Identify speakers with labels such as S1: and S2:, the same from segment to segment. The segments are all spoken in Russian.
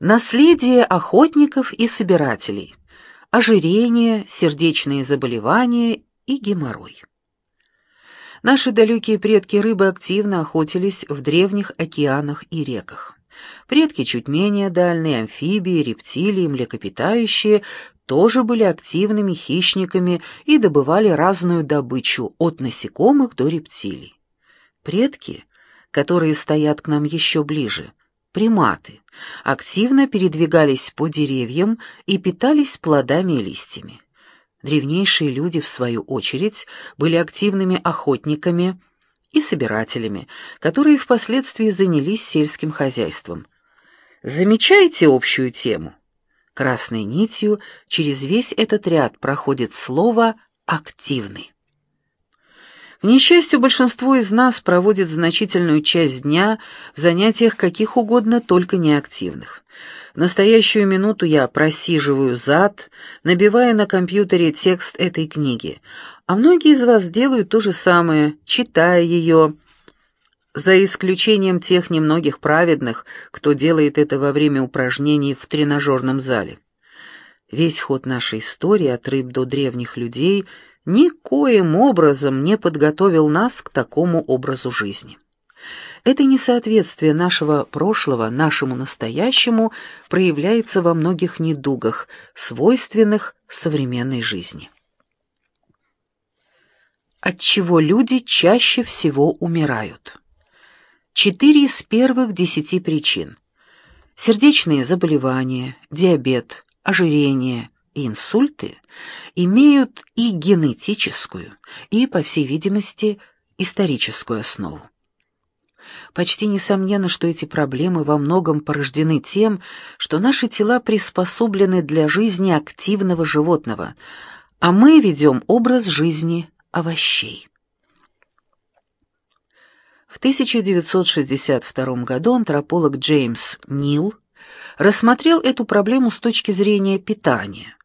S1: Наследие охотников и собирателей. Ожирение, сердечные заболевания и геморрой. Наши далекие предки рыбы активно охотились в древних океанах и реках. Предки чуть менее дальние, амфибии, рептилии, млекопитающие, тоже были активными хищниками и добывали разную добычу, от насекомых до рептилий. Предки, которые стоят к нам еще ближе, приматы, активно передвигались по деревьям и питались плодами и листьями. Древнейшие люди, в свою очередь, были активными охотниками и собирателями, которые впоследствии занялись сельским хозяйством. Замечаете общую тему? Красной нитью через весь этот ряд проходит слово «активный». К несчастью, большинство из нас проводит значительную часть дня в занятиях каких угодно, только неактивных. В настоящую минуту я просиживаю зад, набивая на компьютере текст этой книги, а многие из вас делают то же самое, читая ее, за исключением тех немногих праведных, кто делает это во время упражнений в тренажерном зале. Весь ход нашей истории от рыб до древних людей – никоим образом не подготовил нас к такому образу жизни. Это несоответствие нашего прошлого нашему настоящему проявляется во многих недугах, свойственных современной жизни. От чего люди чаще всего умирают? Четыре из первых десяти причин. Сердечные заболевания, диабет, ожирение, и инсульты имеют и генетическую, и, по всей видимости, историческую основу. Почти несомненно, что эти проблемы во многом порождены тем, что наши тела приспособлены для жизни активного животного, а мы ведем образ жизни овощей. В 1962 году антрополог Джеймс Нил рассмотрел эту проблему с точки зрения питания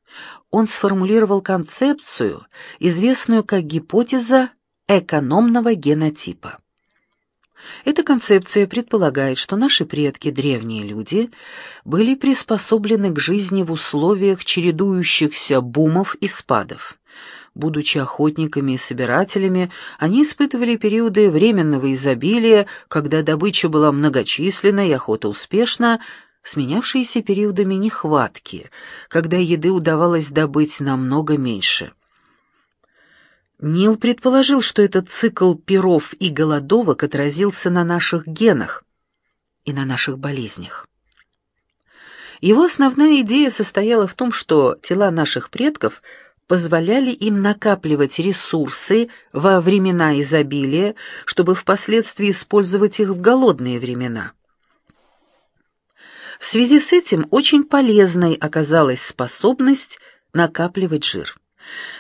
S1: он сформулировал концепцию, известную как гипотеза экономного генотипа. Эта концепция предполагает, что наши предки, древние люди, были приспособлены к жизни в условиях чередующихся бумов и спадов. Будучи охотниками и собирателями, они испытывали периоды временного изобилия, когда добыча была многочисленна и охота успешна, сменявшиеся периодами нехватки, когда еды удавалось добыть намного меньше. Нил предположил, что этот цикл перов и голодовок отразился на наших генах и на наших болезнях. Его основная идея состояла в том, что тела наших предков позволяли им накапливать ресурсы во времена изобилия, чтобы впоследствии использовать их в голодные времена. В связи с этим очень полезной оказалась способность накапливать жир.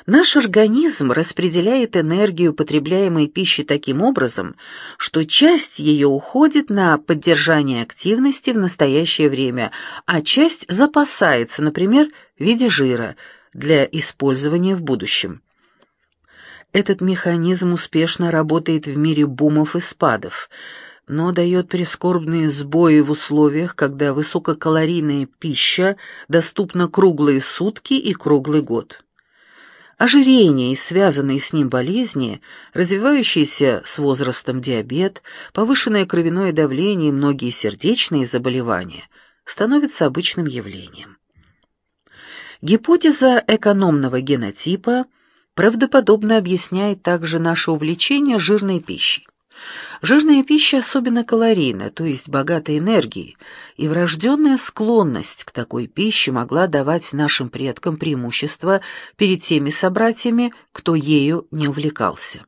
S1: Наш организм распределяет энергию потребляемой пищи таким образом, что часть ее уходит на поддержание активности в настоящее время, а часть запасается, например, в виде жира, для использования в будущем. Этот механизм успешно работает в мире бумов и спадов – но дает прискорбные сбои в условиях, когда высококалорийная пища доступна круглые сутки и круглый год. Ожирение и связанные с ним болезни, развивающиеся с возрастом диабет, повышенное кровяное давление и многие сердечные заболевания становятся обычным явлением. Гипотеза экономного генотипа правдоподобно объясняет также наше увлечение жирной пищей. Жирная пища особенно калорийна, то есть богата энергией, и врожденная склонность к такой пище могла давать нашим предкам преимущество перед теми собратьями, кто ею не увлекался.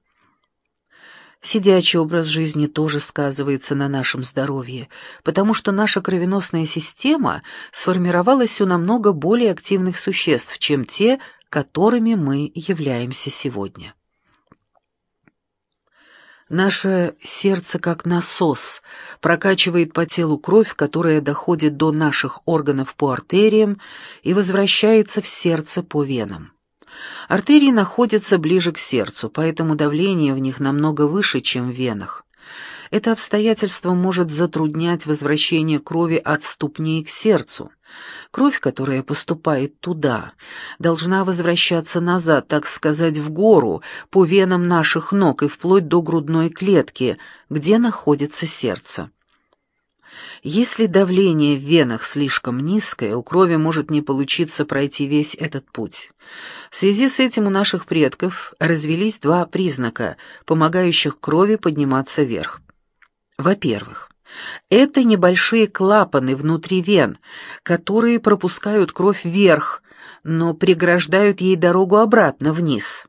S1: Сидячий образ жизни тоже сказывается на нашем здоровье, потому что наша кровеносная система сформировалась у намного более активных существ, чем те, которыми мы являемся сегодня. Наше сердце, как насос, прокачивает по телу кровь, которая доходит до наших органов по артериям и возвращается в сердце по венам. Артерии находятся ближе к сердцу, поэтому давление в них намного выше, чем в венах. Это обстоятельство может затруднять возвращение крови от ступней к сердцу. Кровь, которая поступает туда, должна возвращаться назад, так сказать, в гору, по венам наших ног и вплоть до грудной клетки, где находится сердце. Если давление в венах слишком низкое, у крови может не получиться пройти весь этот путь. В связи с этим у наших предков развелись два признака, помогающих крови подниматься вверх. Во-первых, это небольшие клапаны внутри вен, которые пропускают кровь вверх, но преграждают ей дорогу обратно вниз.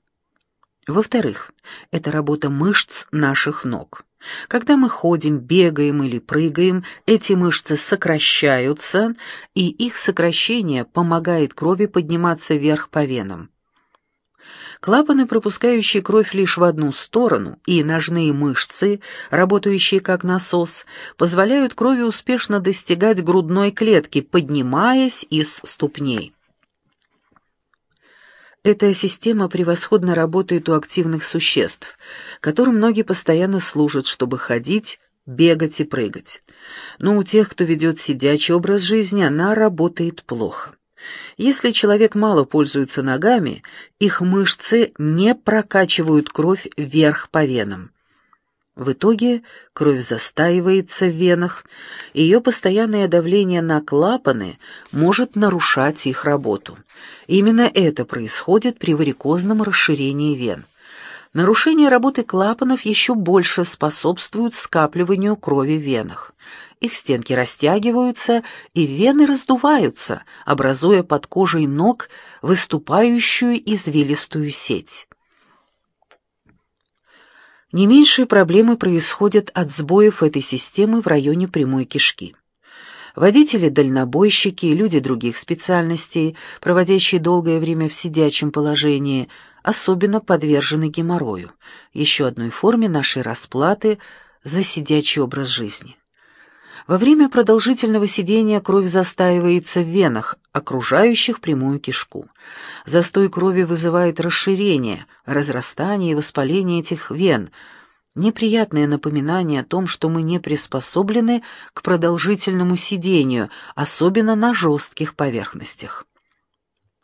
S1: Во-вторых, это работа мышц наших ног. Когда мы ходим, бегаем или прыгаем, эти мышцы сокращаются, и их сокращение помогает крови подниматься вверх по венам. Клапаны, пропускающие кровь лишь в одну сторону, и ножные мышцы, работающие как насос, позволяют крови успешно достигать грудной клетки, поднимаясь из ступней. Эта система превосходно работает у активных существ, которым ноги постоянно служат, чтобы ходить, бегать и прыгать. Но у тех, кто ведет сидячий образ жизни, она работает плохо. Если человек мало пользуется ногами, их мышцы не прокачивают кровь вверх по венам. В итоге кровь застаивается в венах, и ее постоянное давление на клапаны может нарушать их работу. Именно это происходит при варикозном расширении вен. Нарушение работы клапанов еще больше способствует скапливанию крови в венах. Их стенки растягиваются, и вены раздуваются, образуя под кожей ног выступающую извилистую сеть. Не меньшие проблемы происходят от сбоев этой системы в районе прямой кишки. Водители-дальнобойщики и люди других специальностей, проводящие долгое время в сидячем положении, особенно подвержены геморрою, еще одной форме нашей расплаты за сидячий образ жизни. Во время продолжительного сидения кровь застаивается в венах, окружающих прямую кишку. Застой крови вызывает расширение, разрастание и воспаление этих вен, неприятное напоминание о том, что мы не приспособлены к продолжительному сидению, особенно на жестких поверхностях.